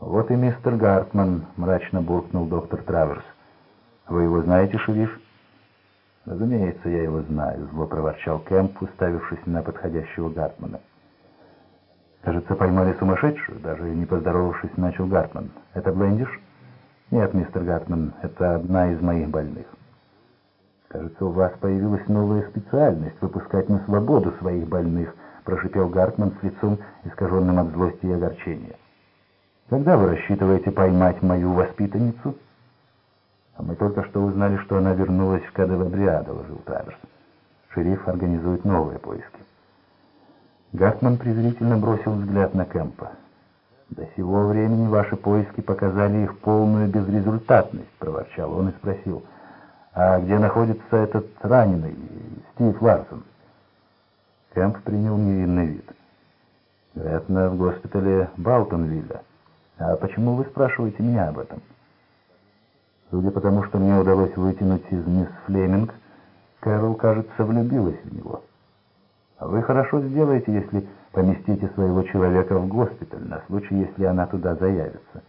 «Вот и мистер Гартман», — мрачно буркнул доктор Траверс. «Вы его знаете, шериф?» «Разумеется, я его знаю», — зло проворчал Кэмп, уставившись на подходящего Гартмана. «Кажется, поймали сумасшедшую», — даже не поздоровавшись, начал Гартман. «Это Блендиш?» «Нет, мистер Гартман, это одна из моих больных». «Кажется, у вас появилась новая специальность — выпускать на свободу своих больных», — прошипел Гартман с лицом, искаженным от злости и огорчения. «Когда вы рассчитываете поймать мою воспитанницу?» «А мы только что узнали, что она вернулась в Кадевабриа», — доложил Траверс. «Шериф организует новые поиски». Гартман презрительно бросил взгляд на Кэмпа. «До сего времени ваши поиски показали их полную безрезультатность», — проворчал он и спросил. «А где находится этот раненый, Стив Ларсон?» Кэмп принял невинный вид. «Вероятно, в госпитале Балтонвилля. А почему вы спрашиваете меня об этом?» Судя по тому, что мне удалось вытянуть из мисс Флеминг, Кэрол, кажется, влюбилась в него. А вы хорошо сделаете, если поместите своего человека в госпиталь, на случай, если она туда заявится.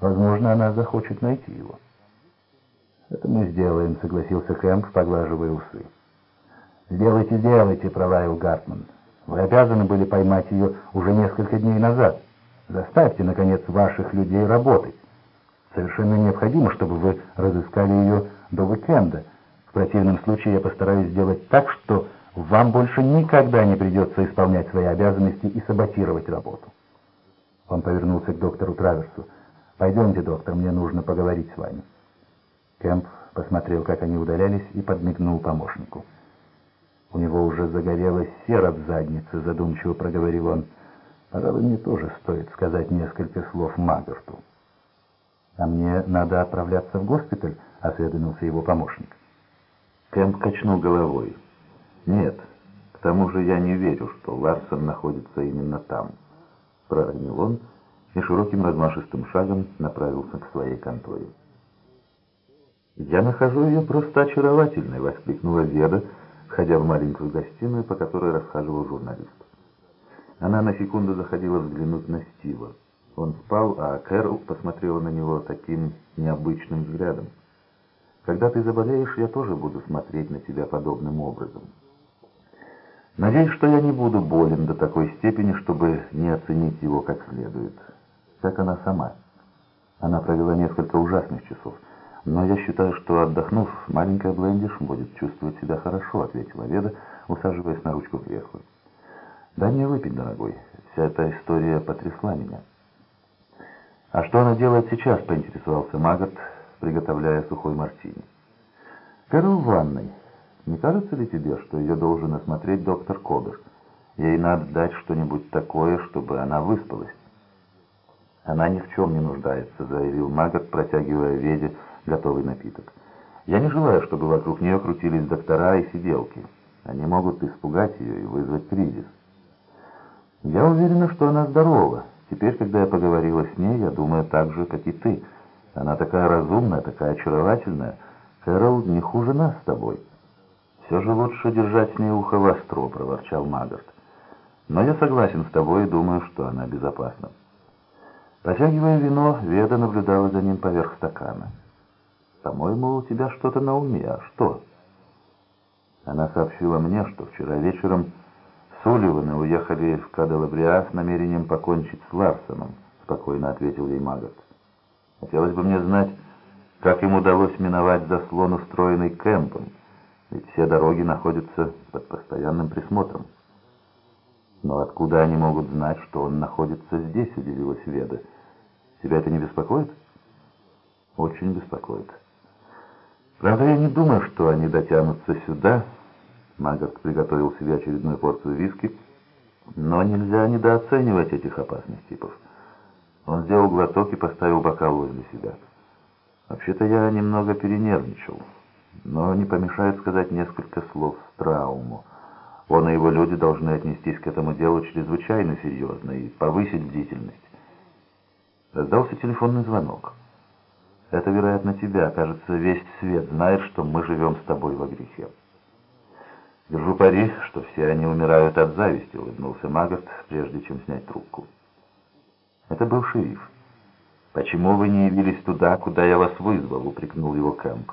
Возможно, она захочет найти его. «Это мы сделаем», — согласился Хэмп, поглаживая усы. «Сделайте, сделайте», — пролаял Гартман. «Вы обязаны были поймать ее уже несколько дней назад. Заставьте, наконец, ваших людей работать. Совершенно необходимо, чтобы вы разыскали ее до уикенда. В противном случае я постараюсь сделать так, что вам больше никогда не придется исполнять свои обязанности и саботировать работу. Он повернулся к доктору Траверсу. «Пойдемте, доктор, мне нужно поговорить с вами». Кэмп посмотрел, как они удалялись, и подмигнул помощнику. У него уже загорелась сера в заднице, задумчиво проговорил он. Пожалуй, мне тоже стоит сказать несколько слов Магарту. «А мне надо отправляться в госпиталь?» — осведомился его помощник. Кэмп качнул головой. «Нет, к тому же я не верю, что Ларсон находится именно там», — проронил он и широким размашистым шагом направился к своей конторе. «Я нахожу ее просто очаровательной», — воскликнула Веда, входя в маленькую гостиную, по которой расхаживал журналист. Она на секунду заходила взглянуть на Стива. Он спал, а Кэрол посмотрела на него таким необычным взглядом. «Когда ты заболеешь, я тоже буду смотреть на тебя подобным образом». Надеюсь, что я не буду болен до такой степени, чтобы не оценить его как следует. Как она сама. Она провела несколько ужасных часов. Но я считаю, что, отдохнув, маленькая Блендиш будет чувствовать себя хорошо, ответила Веда, усаживаясь на ручку кресла. «Дай мне выпить, дорогой. Вся эта история потрясла меня». «А что она делает сейчас?» — поинтересовался Магарт, приготовляя сухой мартини. «Кэрол в ванной». Не кажется ли тебе, что ее должен осмотреть доктор Кобер? Ей надо дать что-нибудь такое, чтобы она выспалась. Она ни в чем не нуждается, заявил Магат, протягивая Веде готовый напиток. Я не желаю, чтобы вокруг нее крутились доктора и сиделки. Они могут испугать ее и вызвать кризис. Я уверена, что она здорова. Теперь, когда я поговорила с ней, я думаю так же, как и ты. Она такая разумная, такая очаровательная. Кэрол не хуже нас с тобой. «Все же лучше держать с ней ухо востро», — проворчал Магарт. «Но я согласен с тобой и думаю, что она безопасна». Потягивая вино, Веда наблюдала за ним поверх стакана. «По-моему, у тебя что-то на уме. А что?» Она сообщила мне, что вчера вечером Сулливаны уехали в Кадалабриа с намерением покончить с Ларсоном, спокойно ответил ей Магарт. «Хотелось бы мне знать, как им удалось миновать заслон, устроенный Кэмпом» ведь все дороги находятся под постоянным присмотром. Но откуда они могут знать, что он находится здесь, удивилась Веда. Тебя это не беспокоит? Очень беспокоит. Правда, я не думаю, что они дотянутся сюда. Магарт приготовил себе очередную порцию виски. Но нельзя недооценивать этих опасных типов. Он сделал глоток и поставил бокал возле себя. Вообще-то я немного перенервничал но не помешает сказать несколько слов Страуму. Он и его люди должны отнестись к этому делу чрезвычайно серьезно и повысить бдительность. Раздался телефонный звонок. Это, вероятно, тебя. Кажется, весь свет знает, что мы живем с тобой во грехе. Держу пари, что все они умирают от зависти, улыбнулся Магарт, прежде чем снять трубку. Это был шериф. «Почему вы не явились туда, куда я вас вызвал?» — упрекнул его Кэмп.